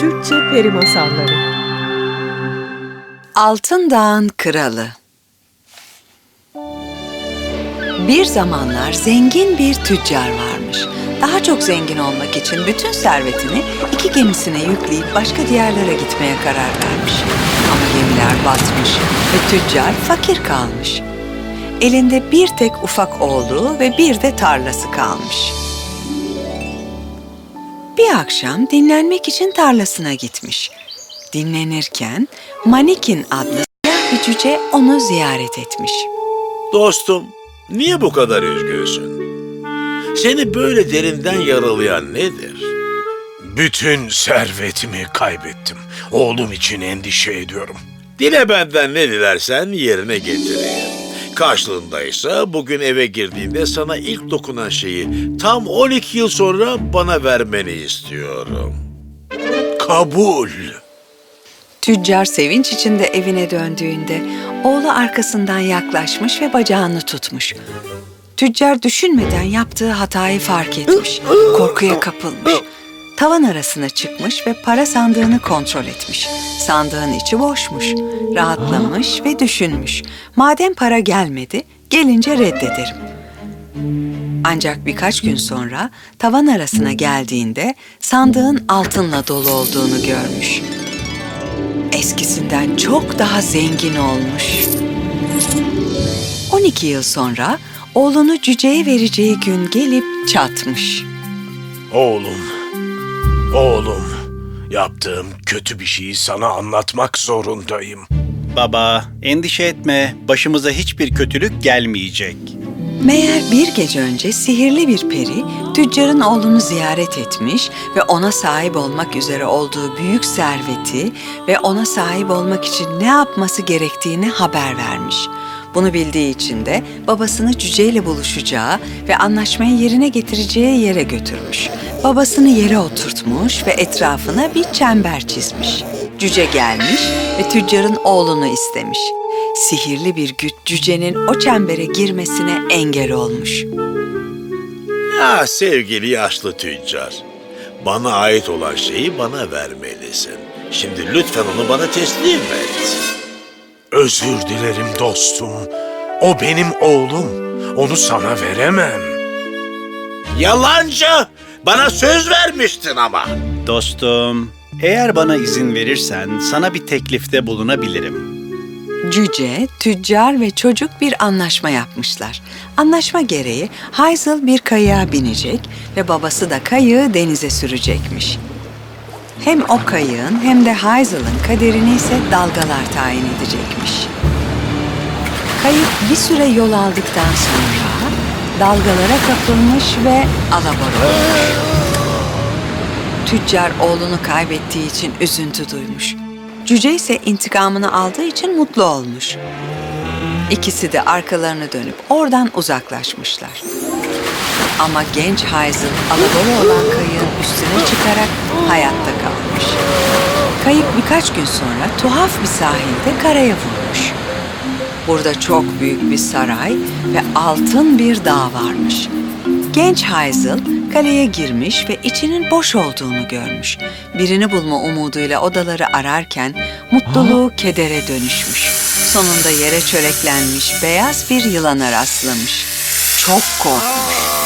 Türkçe Peri Masalları Altın Dağ'ın Kralı Bir zamanlar zengin bir tüccar varmış. Daha çok zengin olmak için bütün servetini iki gemisine yükleyip başka diyarlara gitmeye karar vermiş. Ama gemiler batmış ve tüccar fakir kalmış. Elinde bir tek ufak oğlu ve bir de tarlası kalmış. Bir akşam dinlenmek için tarlasına gitmiş. Dinlenirken Manikin adlı siyah bir cüce onu ziyaret etmiş. Dostum, niye bu kadar üzgünsün? Seni böyle derinden yaralayan nedir? Bütün servetimi kaybettim. Oğlum için endişe ediyorum. Dile benden ne dilersen yerine getireyim. Karşılığında ise bugün eve girdiğinde sana ilk dokunan şeyi tam 12 yıl sonra bana vermeni istiyorum. Kabul. Tüccar sevinç içinde evine döndüğünde oğlu arkasından yaklaşmış ve bacağını tutmuş. Tüccar düşünmeden yaptığı hatayı fark etmiş. Korkuya kapılmış. Tavan arasına çıkmış ve para sandığını kontrol etmiş. Sandığın içi boşmuş. Rahatlamış ve düşünmüş. Madem para gelmedi, gelince reddederim. Ancak birkaç gün sonra tavan arasına geldiğinde sandığın altınla dolu olduğunu görmüş. Eskisinden çok daha zengin olmuş. 12 yıl sonra oğlunu cüceye vereceği gün gelip çatmış. Oğlum, oğlum. Yaptığım kötü bir şeyi sana anlatmak zorundayım. Baba, endişe etme. Başımıza hiçbir kötülük gelmeyecek. Meğer bir gece önce sihirli bir peri tüccarın oğlunu ziyaret etmiş ve ona sahip olmak üzere olduğu büyük serveti ve ona sahip olmak için ne yapması gerektiğini haber vermiş. Bunu bildiği için de babasını cüceyle buluşacağı ve anlaşmayı yerine getireceği yere götürmüş. Babasını yere oturtmuş ve etrafına bir çember çizmiş. Cüce gelmiş ve tüccarın oğlunu istemiş. Sihirli bir güç cücenin o çembere girmesine engel olmuş. Ya sevgili yaşlı tüccar, bana ait olan şeyi bana vermelisin. Şimdi lütfen onu bana teslim et. Özür dilerim dostum. O benim oğlum. Onu sana veremem. Yalancı! Bana söz vermiştin ama. Dostum, eğer bana izin verirsen sana bir teklifte bulunabilirim. Cüce, tüccar ve çocuk bir anlaşma yapmışlar. Anlaşma gereği Hazel bir kayığa binecek ve babası da kayığı denize sürecekmiş. Hem o kayığın hem de Hazel'ın kaderini ise dalgalar tayin edecekmiş. Kayık bir süre yol aldıktan sonra dalgalara kapılmış ve alabora. Tüccar oğlunu kaybettiği için üzüntü duymuş. Cüce ise intikamını aldığı için mutlu olmuş. İkisi de arkalarını dönüp oradan uzaklaşmışlar. Ama genç Hazel alabora olan kayığın üstüne çıkarak hayatta kalmış. Kayık birkaç gün sonra tuhaf bir sahilde karaya vurmuş. Burada çok büyük bir saray ve altın bir dağ varmış. Genç Hazel kaleye girmiş ve içinin boş olduğunu görmüş. Birini bulma umuduyla odaları ararken mutluluğu kedere dönüşmüş. Sonunda yere çöreklenmiş beyaz bir yılana rastlamış. Çok korkmuş.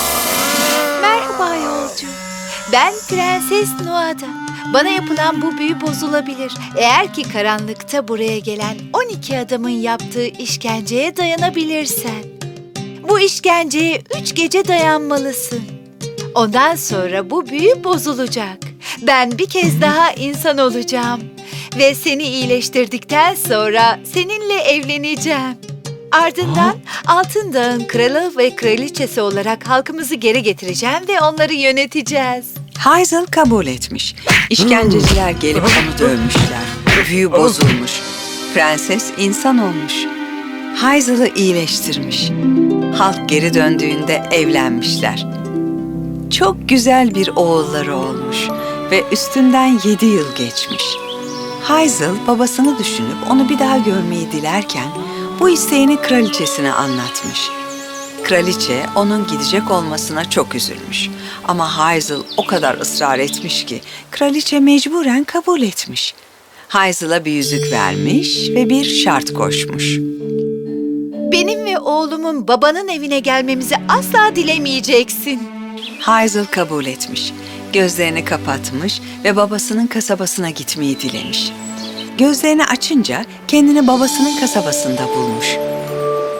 Ben Prenses Nuada. Bana yapılan bu büyü bozulabilir. Eğer ki karanlıkta buraya gelen 12 adamın yaptığı işkenceye dayanabilirsen. Bu işkenceye üç gece dayanmalısın. Ondan sonra bu büyü bozulacak. Ben bir kez daha insan olacağım. Ve seni iyileştirdikten sonra seninle evleneceğim. Ardından Altın Dağ'ın kralı ve kraliçesi olarak halkımızı geri getireceğim ve onları yöneteceğiz. Hazel kabul etmiş. İşkenceciler gelip onu dövmüşler. Büyü bozulmuş. Prenses insan olmuş. Hazel'ı iyileştirmiş. Halk geri döndüğünde evlenmişler. Çok güzel bir oğulları olmuş ve üstünden yedi yıl geçmiş. Hazel babasını düşünüp onu bir daha görmeyi dilerken bu isteğini kraliçesine anlatmış. Kraliçe onun gidecek olmasına çok üzülmüş. Ama Hazel o kadar ısrar etmiş ki kraliçe mecburen kabul etmiş. Hazel'a bir yüzük vermiş ve bir şart koşmuş. Benim ve oğlumun babanın evine gelmemizi asla dilemeyeceksin. Hazel kabul etmiş. Gözlerini kapatmış ve babasının kasabasına gitmeyi dilemiş. Gözlerini açınca kendini babasının kasabasında bulmuş.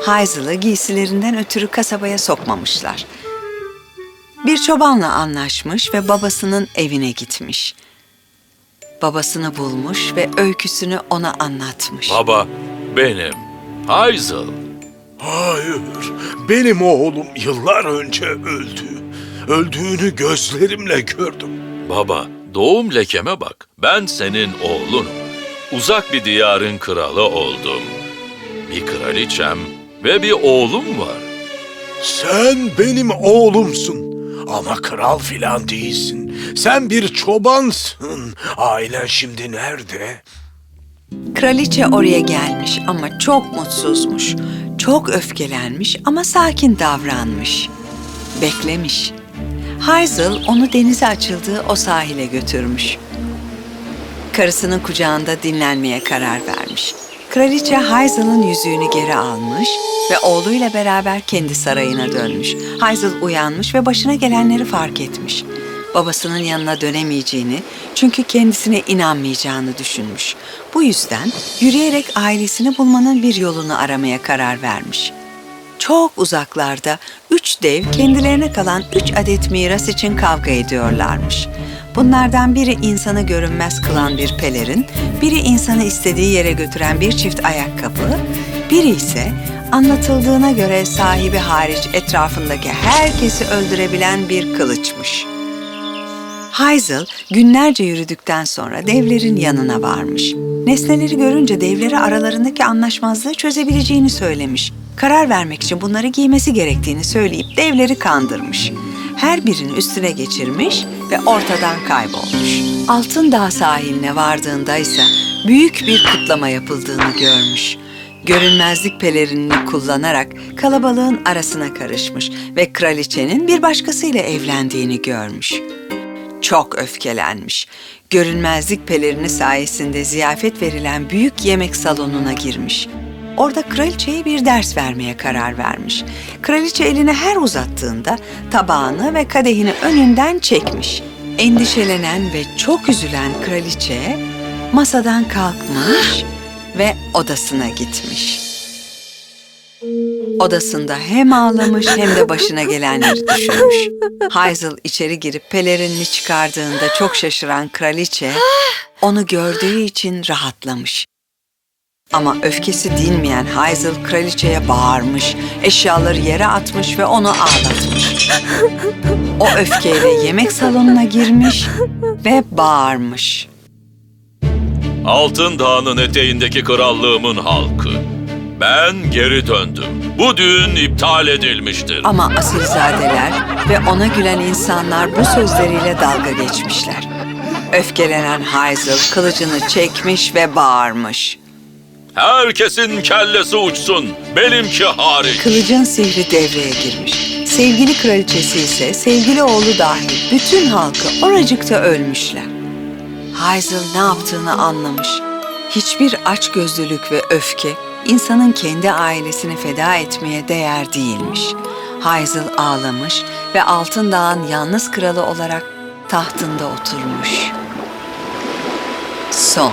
Hazel'ı giysilerinden ötürü kasabaya sokmamışlar. Bir çobanla anlaşmış ve babasının evine gitmiş. Babasını bulmuş ve öyküsünü ona anlatmış. Baba, benim. Hazel. Hayır, benim oğlum yıllar önce öldü. Öldüğünü gözlerimle gördüm. Baba, doğum lekeme bak. Ben senin oğlunum. Uzak bir diyarın kralı oldum. Bir kraliçem ve bir oğlum var. Sen benim oğlumsun. Ama kral filan değilsin. Sen bir çobansın. Ailen şimdi nerede? Kraliçe oraya gelmiş ama çok mutsuzmuş. Çok öfkelenmiş ama sakin davranmış. Beklemiş. Hazel onu denize açıldığı o sahile götürmüş. Karısının kucağında dinlenmeye karar vermiş. Kraliçe Hazel'ın yüzüğünü geri almış ve oğluyla beraber kendi sarayına dönmüş. Hazel uyanmış ve başına gelenleri fark etmiş. Babasının yanına dönemeyeceğini, çünkü kendisine inanmayacağını düşünmüş. Bu yüzden yürüyerek ailesini bulmanın bir yolunu aramaya karar vermiş. Çok uzaklarda üç dev kendilerine kalan üç adet miras için kavga ediyorlarmış. Bunlardan biri insanı görünmez kılan bir pelerin, biri insanı istediği yere götüren bir çift ayakkabı, biri ise anlatıldığına göre sahibi hariç etrafındaki herkesi öldürebilen bir kılıçmış. Hazel günlerce yürüdükten sonra devlerin yanına varmış. Nesneleri görünce devlere aralarındaki anlaşmazlığı çözebileceğini söylemiş. Karar vermek için bunları giymesi gerektiğini söyleyip devleri kandırmış. Her birinin üstüne geçirmiş ve ortadan kaybolmuş. Altın Dağ sahiline vardığında ise büyük bir kutlama yapıldığını görmüş. Görünmezlik pelerinini kullanarak kalabalığın arasına karışmış ve kraliçenin bir başkasıyla evlendiğini görmüş çok öfkelenmiş. Görünmezlik pelerini sayesinde ziyafet verilen büyük yemek salonuna girmiş. Orada kraliçeye bir ders vermeye karar vermiş. Kraliçe elini her uzattığında tabağını ve kadehini önünden çekmiş. Endişelenen ve çok üzülen kraliçe masadan kalkmış ve odasına gitmiş. Odasında hem ağlamış hem de başına gelenleri düşünmüş. Hazel içeri girip pelerinini çıkardığında çok şaşıran kraliçe onu gördüğü için rahatlamış. Ama öfkesi dinmeyen Hazel kraliçeye bağırmış, eşyaları yere atmış ve onu ağlatmış. O öfkeyle yemek salonuna girmiş ve bağırmış. Altın Dağı'nın eteğindeki krallığımın halkı. Ben geri döndüm. Bu düğün iptal edilmiştir. Ama asilzadeler ve ona gülen insanlar bu sözleriyle dalga geçmişler. Öfkelenen Hazel kılıcını çekmiş ve bağırmış. Herkesin kellesi uçsun. Benimki hariç. Kılıcın sihri devreye girmiş. Sevgili kraliçesi ise sevgili oğlu dahil bütün halkı oracıkta ölmüşler. Hazel ne yaptığını anlamış. Hiçbir açgözlülük ve öfke insanın kendi ailesini feda etmeye değer değilmiş. Hazel ağlamış ve Altın Dağ'ın yalnız kralı olarak tahtında oturmuş. Son